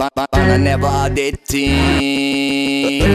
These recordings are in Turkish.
Ba- Bana ne vaat ettin?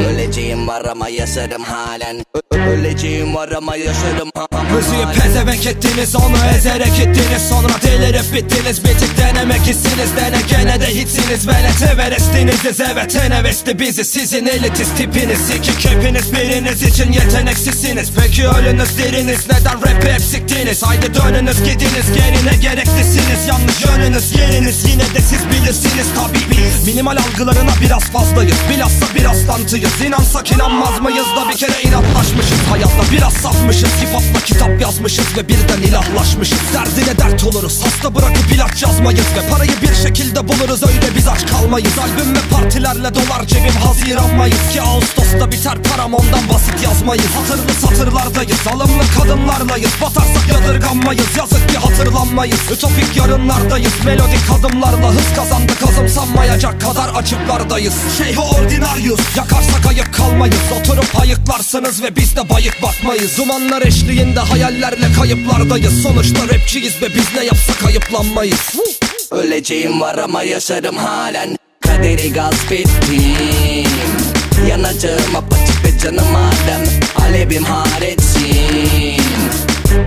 Öleceğim var ama yaşarım halen. Öleceğim var ama yaşarım ha- ha- Müziği halen. pezevenk ettiniz onu ezerek gittiniz Sonra delirip bittiniz bir denemek hissiniz. Dene gene de hitsiniz velet everestiniziz Evet en hevesli bizi sizin elitist tipiniz. İki kepiniz biriniz için yeteneksizsiniz. Peki ölünüz diriniz neden rap'i hep siktiniz? Haydi dönünüz gidiniz gerine gereklisiniz? Yanlış yönünüz yeriniz yine de siz bilirsiniz tabi Minimal algılarına biraz fazlayız. Bilhassa bir aslantıyız. İnansak inanmaz mıyız da bir kere inatlaşmışız. Hayatta biraz safmışız. Hopla kitap yazmışız ve birden ilahlaşmışız. Derdine dert oluruz. Hasta bırakıp ilaç yazmayız Ve parayı bir şekilde buluruz. Öyle biz aç kalmayız. Albüm ve partilerle dolar cebim haziran mayıs Ki Ağustos'ta biter param ondan basit yazmayız. Hatırlı satırlardayız. Alımlı kadınlarlayız. Batarsak yadırganmayız. Yazık ki hatırlanmayız. Ütopik yarınlardayız. Melodik adımlarla hız kazandık Azımsanmayacak kadar açıklardayız. Şeyhi ordinaryus. Yakarsak ayıp kalmayız. Oturup ayıklarsınız ve biz de bayık bakmayız. Dumanlar eşliğinde hayallerle kayıplardayız. Sonuçta rapçiyiz ve biz ne yapsak ayıplanmayız. Öleceğim var ama yaşarım halen. Kaderi gasp ettim. Yanacağım apaçık ve canım adem Alevim haretsin.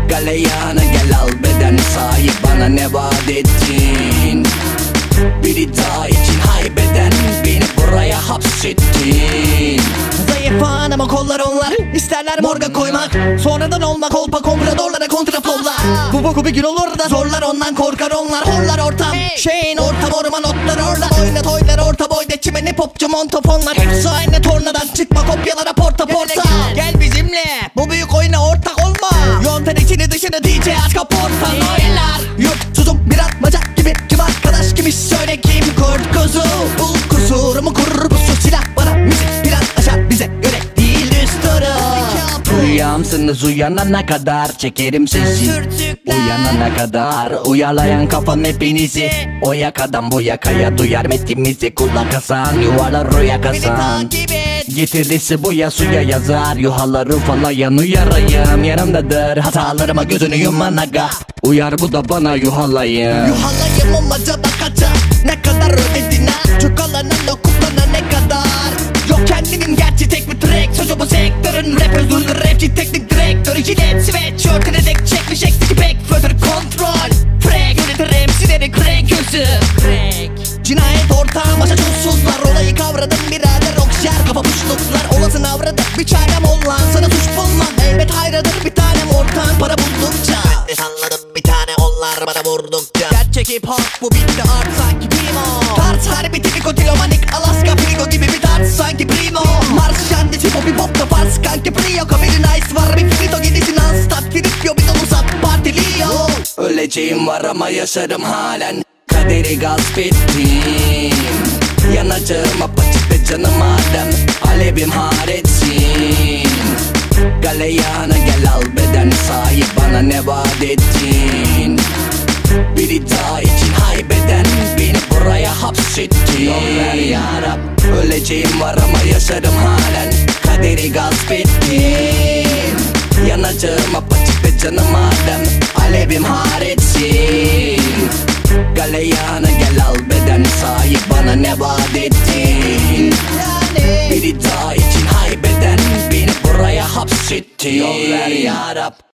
Galeyana gel al beden sahip bana ne vaat ettin Biri daha için haybeden Beni buraya hapsettin. Zayıf an ama kollar onlar. İsterler morga koymak. Sonradan olmak kolpa kompradorlara kontraflolla Bu boku bir gün olur da zorlar ondan korkar onlar. Horlar ortam. Şeyin ortam orman otlar orada. Oynat oynar orta boyda çimeni popçu montofonlar. Hepsi aynı tornadan Rüyamsınız uyanana kadar çekerim sesi Uyanana kadar uyarlayan kafam hepinizi. O yakadan bu yakaya duyar metimizi. Kulak asan yuvarlar o Beni yakasan takip et. Getirdisi bu ya suya yazar. Yuhaları falayan uyarayım. Yanımdadır hatalarıma gözünü yuman aga. Uyar bu da bana yuhalayım. Yuhalayım olmaca bakaca Ne kadar ödedin ha? Çukalana kuplana ne Jilet sweatshirtine dek çekmiş eksik pek Fötür kontrol. Frag yönetir MC'leri crank gözü. Crack Cinayet ortağı başa çulsuzlar. Olayı kavradım birader okşar kafa puşluklar. Olasın avradı bir çarem ol lan Sana suç bulmam elbet hayradır bir tanem ortağın. Para buldukça. Ben de salladım bir tane onlar bana vurdukça. Gerçek hip hop bu bitti art sanki primo. Tarz harbi tipik otilomanik Alaska frigo gibi bir tarz sanki primo Öleceğim var ama yaşarım halen. Kaderi gasp ettim. Yanacağım apaçık ve canım adem. Alevim haretsin. Galeyana gel al beden sahip bana ne vaat ettin? Biri daha için haybeden Beni buraya hapsettin. Yol ver yarab Öleceğim var ama yaşarım halen. Kaderi gasp ettim. Yanacağım apaçık ve canım adem Alevim haretsin Galeyana gel al beden sahip bana ne vaat ettin? Biri daha için haybeden Beni buraya hapsettin. Yol ver yarab